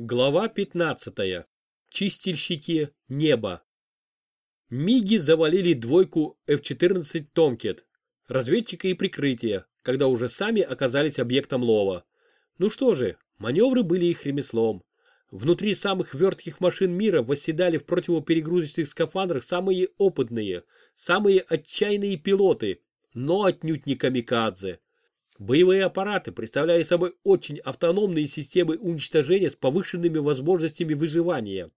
Глава 15. Чистильщики неба. Миги завалили двойку F-14 Томкет, разведчика и прикрытия, когда уже сами оказались объектом лова. Ну что же, маневры были их ремеслом. Внутри самых вертких машин мира восседали в противоперегрузочных скафандрах самые опытные, самые отчаянные пилоты, но отнюдь не камикадзе. Боевые аппараты представляли собой очень автономные системы уничтожения с повышенными возможностями выживания.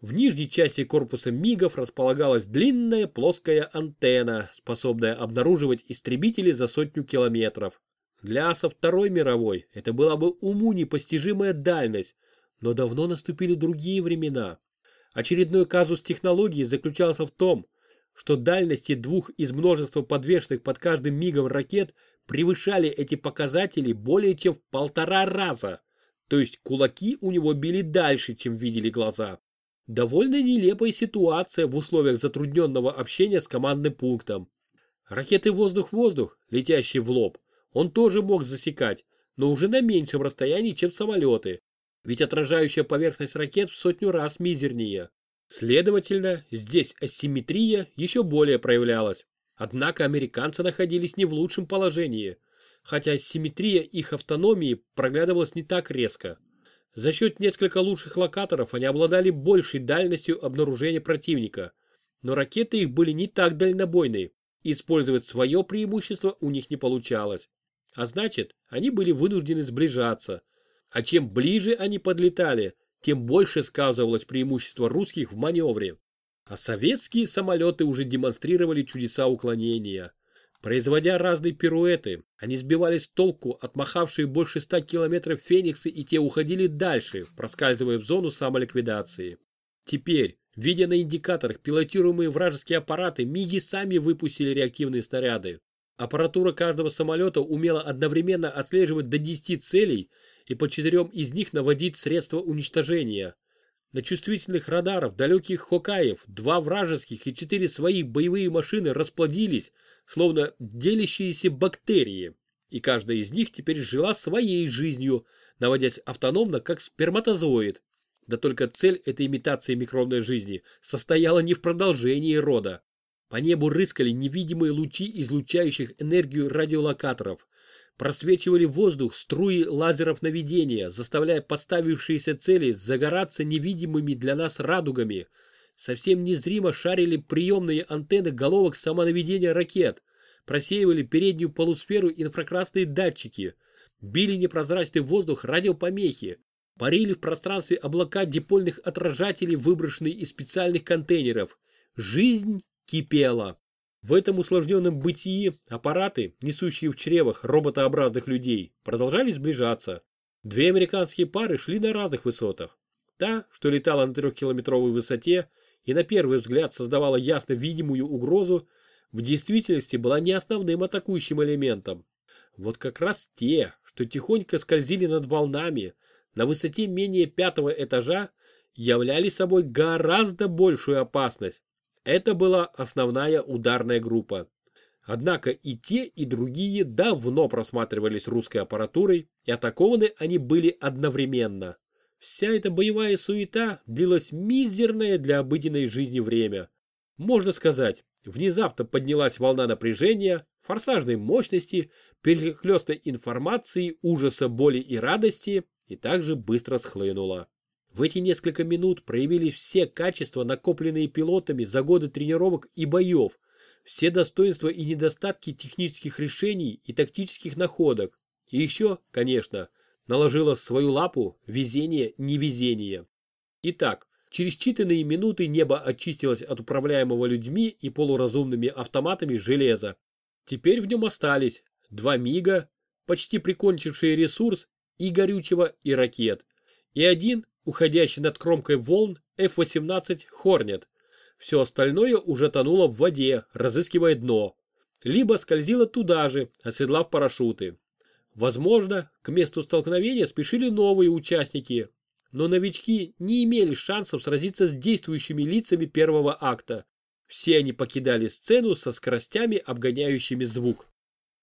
В нижней части корпуса МИГов располагалась длинная плоская антенна, способная обнаруживать истребители за сотню километров. Для асов Второй мировой это была бы уму непостижимая дальность, но давно наступили другие времена. Очередной казус технологии заключался в том, что дальности двух из множества подвешенных под каждым мигом ракет превышали эти показатели более чем в полтора раза. То есть кулаки у него били дальше, чем видели глаза. Довольно нелепая ситуация в условиях затрудненного общения с командным пунктом. Ракеты воздух-воздух, летящие в лоб, он тоже мог засекать, но уже на меньшем расстоянии, чем самолеты. Ведь отражающая поверхность ракет в сотню раз мизернее. Следовательно, здесь асимметрия еще более проявлялась. Однако американцы находились не в лучшем положении, хотя симметрия их автономии проглядывалась не так резко. За счет несколько лучших локаторов они обладали большей дальностью обнаружения противника, но ракеты их были не так дальнобойны, и использовать свое преимущество у них не получалось. А значит, они были вынуждены сближаться. А чем ближе они подлетали, тем больше сказывалось преимущество русских в маневре. А советские самолеты уже демонстрировали чудеса уклонения. Производя разные пируэты, они сбивали с толку отмахавшие больше ста километров фениксы и те уходили дальше, проскальзывая в зону самоликвидации. Теперь, видя на индикаторах пилотируемые вражеские аппараты, МИГи сами выпустили реактивные снаряды. Аппаратура каждого самолета умела одновременно отслеживать до 10 целей и по четырем из них наводить средства уничтожения. На чувствительных радаров далеких Хокаев два вражеских и четыре своих боевые машины расплодились, словно делящиеся бактерии, и каждая из них теперь жила своей жизнью, наводясь автономно, как сперматозоид. Да только цель этой имитации микробной жизни состояла не в продолжении рода. По небу рыскали невидимые лучи излучающих энергию радиолокаторов, просвечивали воздух струи лазеров наведения, заставляя подставившиеся цели загораться невидимыми для нас радугами. Совсем незримо шарили приемные антенны головок самонаведения ракет, просеивали переднюю полусферу инфракрасные датчики, били непрозрачный воздух радиопомехи, парили в пространстве облака дипольных отражателей, выброшенные из специальных контейнеров. Жизнь кипела. В этом усложненном бытии аппараты, несущие в чревах роботообразных людей, продолжали сближаться. Две американские пары шли на разных высотах. Та, что летала на трехкилометровой высоте и на первый взгляд создавала ясно видимую угрозу, в действительности была не основным атакующим элементом. Вот как раз те, что тихонько скользили над волнами, на высоте менее пятого этажа, являли собой гораздо большую опасность, это была основная ударная группа. Однако и те, и другие давно просматривались русской аппаратурой, и атакованы они были одновременно. Вся эта боевая суета длилась мизерное для обыденной жизни время. Можно сказать, внезапно поднялась волна напряжения, форсажной мощности, перехлёстной информации, ужаса, боли и радости, и также быстро схлынула. В эти несколько минут проявились все качества, накопленные пилотами за годы тренировок и боев, все достоинства и недостатки технических решений и тактических находок. И еще, конечно, наложила свою лапу везение-невезение. Итак, через считанные минуты небо очистилось от управляемого людьми и полуразумными автоматами железа. Теперь в нем остались два МИГа, почти прикончившие ресурс и горючего, и ракет, и один уходящий над кромкой волн F-18 Hornet. Все остальное уже тонуло в воде, разыскивая дно. Либо скользило туда же, оседлав парашюты. Возможно, к месту столкновения спешили новые участники, но новички не имели шансов сразиться с действующими лицами первого акта. Все они покидали сцену со скоростями, обгоняющими звук.